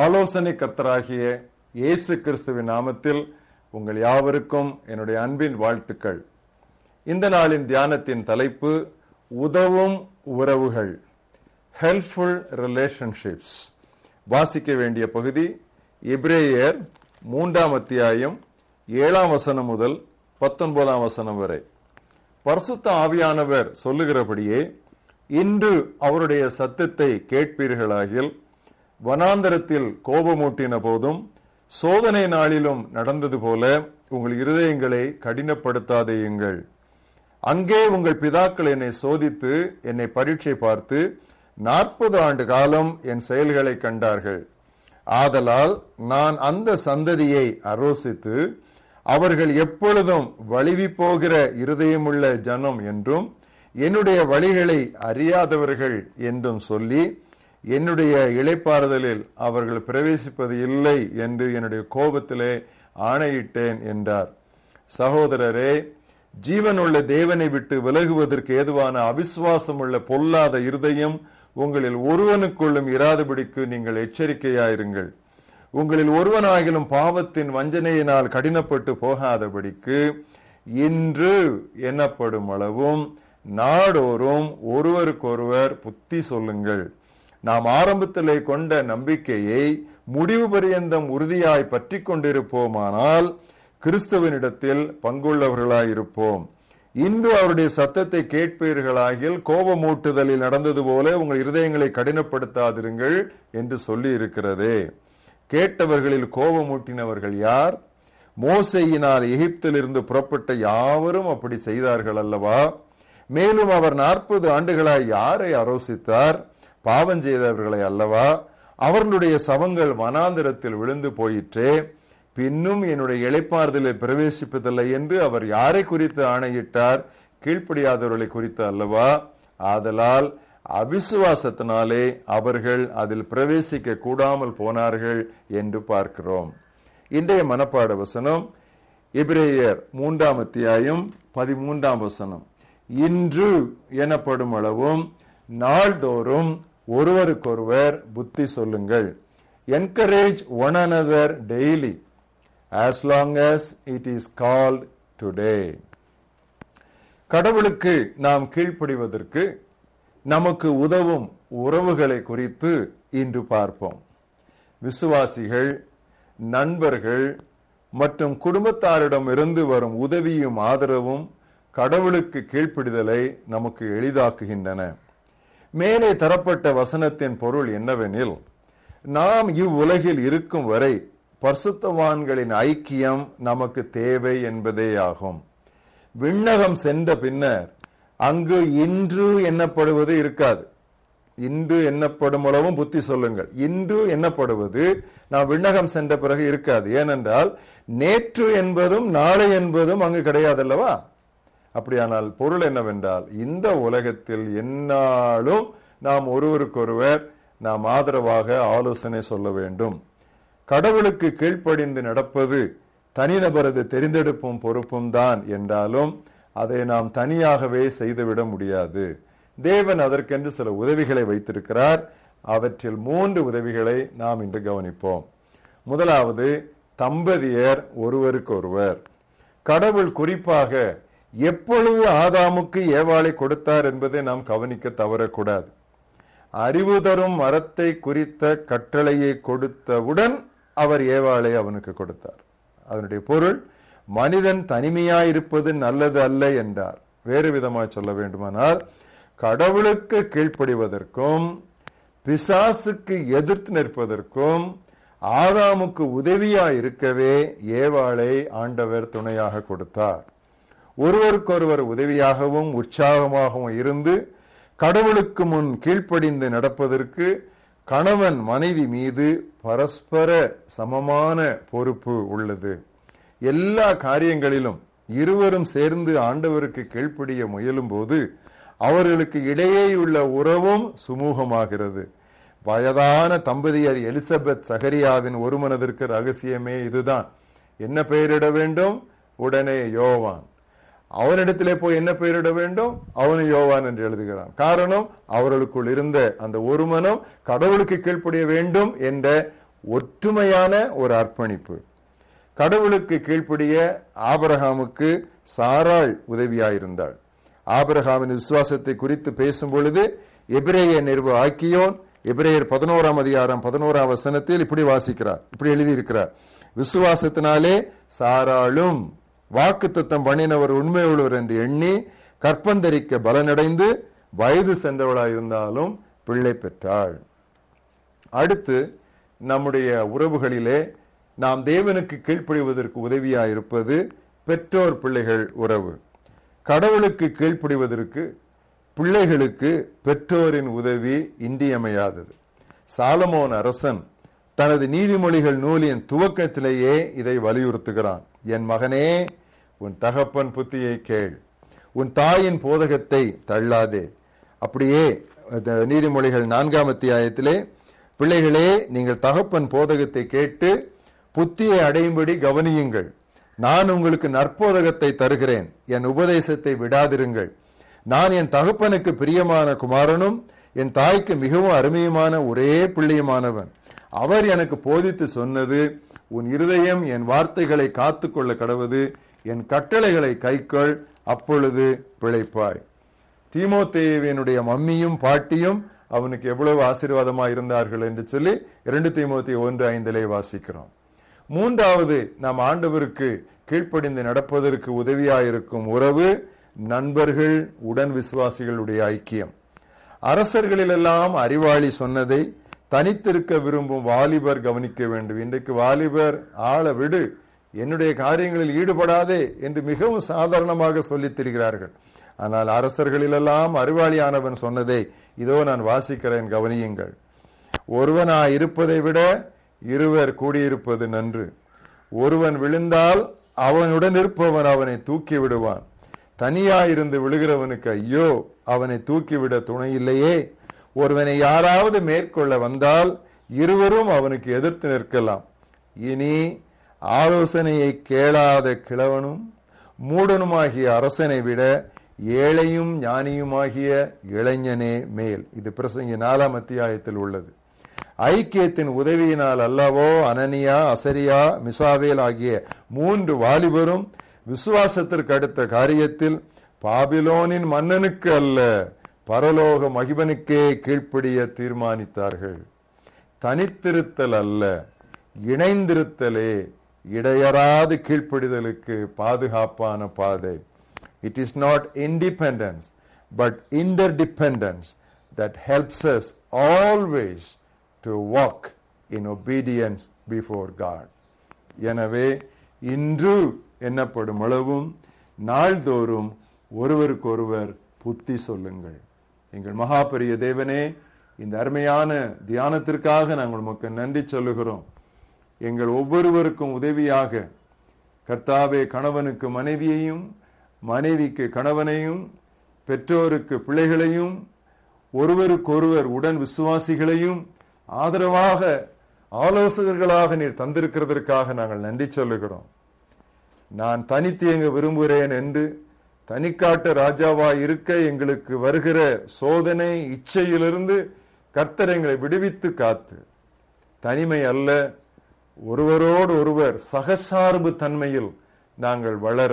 ஆலோசனை கர்த்தராகிய இயேசு கிறிஸ்துவின் நாமத்தில் உங்கள் யாவருக்கும் என்னுடைய அன்பின் வாழ்த்துக்கள். இந்த நாளின் தியானத்தின் தலைப்பு உதவும் உறவுகள் ஹெல்ப்ஃபுல் ரிலேஷன்ஷிப்ஸ் வாசிக்க வேண்டிய பகுதி எப்ரேயர் மூன்றாம் அத்தியாயம் ஏழாம் வசனம் முதல் பத்தொன்பதாம் வசனம் வரை. பரிசுத்த ஆவியானவர் சொல்லுகிறபடியே இன்று அவருடைய சத்தத்தை கேட்பீர்களாகில் வனாந்தரத்தில் கோபமூட்டின போதும் சோதனை நாளிலும் நடந்தது போல உங்கள் இருதயங்களை கடினப்படுத்தாதேயுங்கள். அங்கே உங்கள் பிதாக்கள் என்னை சோதித்து என்னை பரீட்சை பார்த்து நாற்பது ஆண்டு காலம் என் செயல்களை கண்டார்கள். ஆதலால் நான் அந்த சந்ததியை அரோசித்து அவர்கள் எப்பொழுதும் வழிவி போகிற இருதயமுள்ள ஜனம் என்றும் என்னுடைய வழிகளை அறியாதவர்கள் என்றும் சொல்லி என்னுடைய இழைப்பாறுதலில் அவர்கள் பிரவேசிப்பது இல்லை என்று என்னுடைய கோபத்திலே ஆணையிட்டேன் என்றார். சகோதரரே ஜீவனுள்ள தேவனை விட்டு விலகுவதற்கு ஏதுவான அவிசுவாசம் உள்ள பொல்லாத இருதயம் உங்களில் ஒருவனுக்குள்ளும் இராதபடிக்கு நீங்கள் எச்சரிக்கையாயிருங்கள். உங்களில் ஒருவனாகிலும் பாவத்தின் வஞ்சனையினால் கடினப்பட்டு போகாதபடிக்கு இன்று எனப்படும் அளவும் நாடோறும் ஒருவருக்கொருவர் புத்தி சொல்லுங்கள். நாம் ஆரம்பத்திலே கொண்ட நம்பிக்கையை முடிவு பரியந்தம் உறுதியாய் பற்றி கொண்டிருப்போமானால் கிறிஸ்துவனிடத்தில் பங்குள்ளவர்களாயிருப்போம். இன்று அவருடைய சத்தத்தை கேட்பீர்களாகில் கோபமூட்டுதலில் நடந்தது போல உங்கள் இருதயங்களை கடினப்படுத்தாதிருங்கள் என்று சொல்லி இருக்கிறது கேட்டவர்களில் கோபமூட்டினவர்கள் யார்? மோசையினால் எகிப்திலிருந்து புறப்பட்ட யாவரும் அப்படி செய்தார்கள் அல்லவா? மேலும் அவர் நாற்பது ஆண்டுகளாய் யாரை ஆரோசித்தார்? பாவம் செய்தவர்களை அல்லவா? அவர்களுடைய சவங்கள் வனாந்திரத்தில் விழுந்து போயிற்றே பின்னும் என்னுடைய இழைப்பாறுதலில் பிரவேசிப்பதில்லை என்று அவர் யாரை குறித்து ஆணையிட்டார்? கீழ்ப்படியாதவர்களை குறித்து அல்லவா? ஆதலால் அவிசுவாசத்தினாலே அவர்கள் அதில் பிரவேசிக்க கூடாமல் போனார்கள் என்று பார்க்கிறோம். இன்றைய மனப்பாட வசனம் இப்ரேயர் மூன்றாம் அத்தியாயம் பதிமூன்றாம் வசனம். இன்று எனப்படும் அளவும் நாள்தோறும் ஒருவருக்கொருவர் புத்தி சொல்லுங்கள். Encourage one another daily as long as it is called today கடவுளுக்கு நாம் கீழ்ப்படிவதற்கு நமக்கு உதவும் உறவுகளை குறித்து இன்று பார்ப்போம். விசுவாசிகள் நண்பர்கள் மற்றும் குடும்பத்தாரிடம் இருந்து வரும் உதவியும் ஆதரவும் கடவுளுக்கு கீழ்ப்பிடுதலை நமக்கு எளிதாக்குகின்றன. மேலே தரப்பட்ட வசனத்தின் பொருள் என்னவெனில் நாம் இவ்வுலகில் இருக்கும் வரை பரிசுத்தவான்களின் ஐக்கியம் நமக்கு தேவை என்பதே ஆகும். விண்ணகம் சென்ற பின்னர் அங்கு இன்று எண்ணப்படுவது இருக்காது. இன்று எண்ணப்படும் அளவும் புத்தி சொல்லுங்கள். இன்று எண்ணப்படுவது நாம் விண்ணகம் சென்ற பிறகு இருக்காது. ஏனென்றால் நேற்று என்பதும் நாளை என்பதும் அங்கு கிடையாது அல்லவா அப்படியானால் பொருள் என்னவென்றால் இந்த உலகத்தில் என்னாலும் நாம் ஒருவருக்கொருவர் நாம் ஆதரவாக ஆலோசனை சொல்ல வேண்டும். கடவுளுக்கு கீழ்ப்படிந்து நடப்பது தனிநபரது தெரிந்தெடுப்பும் பொறுப்பும் தான் என்றாலும் அதை நாம் தனியாகவே செய்துவிட முடியாது. தேவன் அதற்கென்று சில உதவிகளை வைத்திருக்கிறார். அவற்றில் மூன்று உதவிகளை நாம் இன்று கவனிப்போம். முதலாவது தம்பதியர் ஒருவருக்கொருவர். கடவுள் குறிப்பாக எப்பொழுது ஆதாமுக்கு ஏவாளை கொடுத்தார் என்பதை நாம் கவனிக்க தவறக்கூடாது. அறிவு தரும் மரத்தை குறித்த கட்டளையை கொடுத்தவுடன் அவர் ஏவாளை அவனுக்கு கொடுத்தார். அதனுடைய பொருள் மனிதன் தனிமையாயிருப்பது நல்லது அல்ல என்றார். வேறு விதமாய் சொல்ல வேண்டுமானால் கடவுளுக்கு கீழ்ப்படிவதற்கும் பிசாசுக்கு எதிர்த்து நிற்பதற்கும் ஆதாமுக்கு உதவியா இருக்கவே ஏவாளை ஆண்டவர் துணையாக கொடுத்தார். ஒருவருக்கொருவர் உதவியாகவும் உற்சாகமாகவும் இருந்து கடவுளுக்கு முன் கீழ்ப்படிந்து நடப்பதற்கு கணவன் மனைவி மீது பரஸ்பர சமமான பொறுப்பு உள்ளது. எல்லா காரியங்களிலும் இருவரும் சேர்ந்து ஆண்டவருக்கு கீழ்ப்படிய முயலும் போது அவர்களுக்கு இடையேயுள்ள உறவும் சுமூகமாகிறது. வயதான தம்பதியர் எலிசபெத் சகரியாவின் ஒரு மனதிற்கு ரகசியமே இதுதான். என்ன பெயரிட வேண்டும்? உடனே யோவான். அவனிடத்திலே போய் என்ன பெயரிட வேண்டும்? அவனு யோவான் என்று எழுதுகிறான். காரணம் அவர்களுக்குள் இருந்த அந்த ஒரு மனம் கடவுளுக்கு கீழ்ப்படிய வேண்டும் என்ற ஒற்றுமையான ஒரு அர்ப்பணிப்பு. கடவுளுக்கு கீழ்ப்படிய ஆபரகாமுக்கு சாராள் உதவியாயிருந்தாள். ஆபரகாமின் விசுவாசத்தை குறித்து பேசும் பொழுது எபிரேய நிறுவ ஆக்கியோன் எபிரேயர் பதினோராம் அதிகாரம் பதினோராம் வசனத்தில் இப்படி வாசிக்கிறார் இப்படி எழுதியிருக்கிறார். விசுவாசத்தினாலே சாராளும் வாக்குத்தத்தம் பண்ணினவர் உண்மை உள்ளவர் என்று எண்ணி கற்பந்தரிக்க பலனடைந்து வயது சென்றவளாயிருந்தாலும் பிள்ளை பெற்றாள். அடுத்து நம்முடைய உறவுகளிலே நாம் தேவனுக்கு கீழ்ப்படிவதற்கு உதவியாக இருப்பது பெற்றோர் பிள்ளைகள் உறவு. கடவுளுக்கு கீழ்ப்படிவதற்கு பிள்ளைகளுக்கு பெற்றோரின் உதவி இன்றியமையாதது. சாலமோன் அரசன் தனது நீதிமொழிகள் நூலின் துவக்கத்திலேயே இதை வலியுறுத்துகிறான். என் மகனே உன் தகப்பன் புத்தியை கேள். உன் தாயின் போதகத்தை தள்ளாதே. அப்படியே நீதிமொழிகள் நான்காம் அத்தியாயத்திலே பிள்ளைகளே நீங்கள் தகப்பன் போதகத்தை கேட்டு புத்தியை அடையும்படி கவனியுங்கள். நான் உங்களுக்கு நற்போதகத்தை தருகிறேன். என் உபதேசத்தை விடாதிருங்கள். நான் என் தகப்பனுக்கு பிரியமான குமாரனும் என் தாய்க்கு மிகவும் அருமையுமான ஒரே பிள்ளையுமானவன். அவர் எனக்கு போதித்து சொன்னது உன் இருதயம் என் வார்த்தைகளை காத்துக்கொள்ள கடவுது என் கட்டளைகளை கைக்கொள் அப்பொழுது பிழைப்பாய். தீமோத்தேவியனுடைய மம்மியும் பாட்டியும் அவனுக்கு எவ்வளவு ஆசீர்வாதமா இருந்தார்கள் என்று சொல்லி இரண்டு தீமோத்தி ஒன்று ஐந்திலே வாசிக்கிறோம். மூன்றாவது நாம் ஆண்டவருக்கு கீழ்ப்படிந்து நடப்பதற்கு உதவியாயிருக்கும் உறவு நண்பர்கள் உடன் விசுவாசிகளுடைய ஐக்கியம். அரசர்களிலெல்லாம் அறிவாளி சொன்னதை தனித்திருக்க விரும்பும் வாலிபர் கவனிக்க வேண்டும். இன்றைக்கு வாலிபர் ஆள விடு. என்னுடைய காரியங்களில் ஈடுபடாதே என்று மிகவும் சாதாரணமாக சொல்லித் திரிகிறார்கள். ஆனால் அரசர்களிலெல்லாம் அறிவாளியானவன் சொன்னதை இதோ நான் வாசிக்கிறேன் கவனியுங்கள். ஒருவனா இருப்பதை விட இருவர் கூடியிருப்பது நன்று. ஒருவன் விழுந்தால் அவனுடன் இருப்பவன் அவனை தூக்கி விடுவான். தனியாயிருந்து விழுகிறவனுக்கு ஐயோ அவனை தூக்கிவிட துணையில்லையே ஒருவனை யாராவது மேற்கொள்ள வந்தால் இருவரும் அவனுக்கு எதிர்த்து நிற்கலாம். இனி ஆலோசனையை கேளாத கிழவனும் மூடனுமாகிய அரசனை விட ஏழையும் ஞானியுமாகிய இளைஞனே மேல். இது பிரசங்கி நாலாம் அத்தியாயத்தில் உள்ளது. ஐக்கியத்தின் உதவியினால் அல்லவோ அனனியா அசரியா மிசாவேல் ஆகிய மூன்று வாலிபரும் விசுவாசத்திற்கு அடுத்த காரியத்தில் பாபிலோனின் மன்னனுக்கு அல்ல பரலோக மகிபனுக்கே கீழ்ப்படிய தீர்மானித்தார்கள். தனித்திருத்தல் அல்ல இணைந்திருத்தலே இடையறாது கீழ்ப்படிதலுக்கு பாதுகாப்பான பாதை. It is not independence but interdependence that helps us always to walk in obedience before God எனவே இன்று என்னப்படும் அளவும் நாள்தோறும் ஒருவருக்கொருவர் புத்தி சொல்லுங்கள். எங்கள் மகாபெரிய தேவனே இந்த அருமையான தியானத்திற்காக நாங்கள் உமக்கு நன்றி சொல்லுகிறோம். எங்கள் ஒவ்வொருவருக்கும் உதவியாக கர்த்தாவே கணவனுக்கு மனைவியையும் மனைவிக்கு கணவனையும் பெற்றோருக்கு பிள்ளைகளையும் ஒருவருக்கொருவர் உடன் விசுவாசிகளையும் ஆதரவாக ஆலோசகர்களாக நீர் தந்திருக்கிறதற்காக நாங்கள் நன்றி சொல்லுகிறோம். நான் தனித்து எங்க விரும்புகிறேன் என்று தனிக்காட்டு ராஜாவா இருக்க எங்களுக்கு வருகிற சோதனை இச்சையிலிருந்து கர்த்தர் எங்களை விடுவித்து காத்து. தனிமை அல்ல ஒருவரோடு ஒருவர் சகசார்பு தன்மையில் நாங்கள் வளர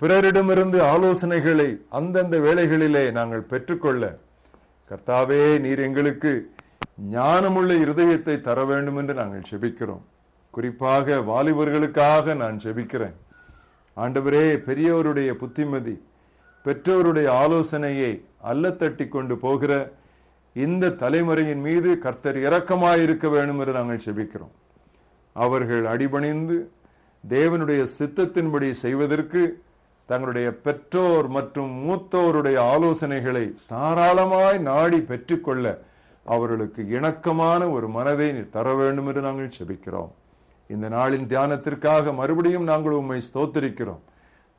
பிறரிடமிருந்து ஆலோசனைகளை அந்தந்த வேளைகளிலே நாங்கள் பெற்றுக்கொள்ள கர்த்தாவே நீர் எங்களுக்கு ஞானமுள்ள இருதயத்தை தர வேண்டும் என்று நாங்கள் செபிக்கிறோம். குறிப்பாக வாலிபர்களுக்காக நான் செபிக்கிறேன். ஆண்டவரே பெரியவருடைய புத்திமதி பெற்றோருடைய ஆலோசனையை அல்ல தட்டி கொண்டு போகிற இந்த தலைமுறையின் மீது கர்த்தர் இரக்கமாயிருக்க வேண்டும் என்று நாங்கள் செபிக்கிறோம். அவர்கள் அடிபணிந்து தேவனுடைய சித்தத்தின்படி செய்வதற்கு தங்களுடைய பெற்றோர் மற்றும் மூத்தோருடைய ஆலோசனைகளை தாராளமாய் நாடி பெற்றுக்கொள்ள அவர்களுக்கு இணக்கமான ஒரு மனதை தர வேண்டும் என்று நாங்கள் செபிக்கிறோம். இந்த நாளின் தியானத்திற்காக மறுபடியும் நாங்கள் உண்மை ஸ்தோத்தரிக்கிறோம்.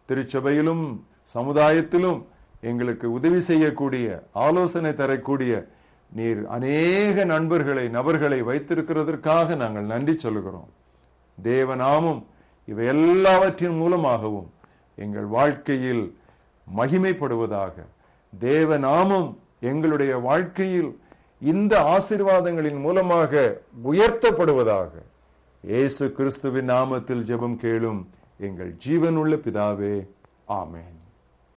திருச்சபையிலும் சமுதாயத்திலும் எங்களுக்கு உதவி செய்யக்கூடிய ஆலோசனை தரக்கூடிய நீர் அநேக நண்பர்களை நபர்களை வைத்திருக்கிறதற்காக நாங்கள் நன்றி சொல்கிறோம் தேவநாமம் இவை எல்லாவற்றின் மூலமாகவும் எங்கள் வாழ்க்கையில் மகிமைப்படுவதாக. தேவநாமம் எங்களுடைய வாழ்க்கையில் இந்த ஆசீர்வாதங்களின் மூலமாக உயர்த்தப்படுவதாக. இயேசு கிறிஸ்துவின் நாமத்தில் ஜெபம் கேளும் எங்கள் ஜீவனுள்ள பிதாவே ஆமேன்.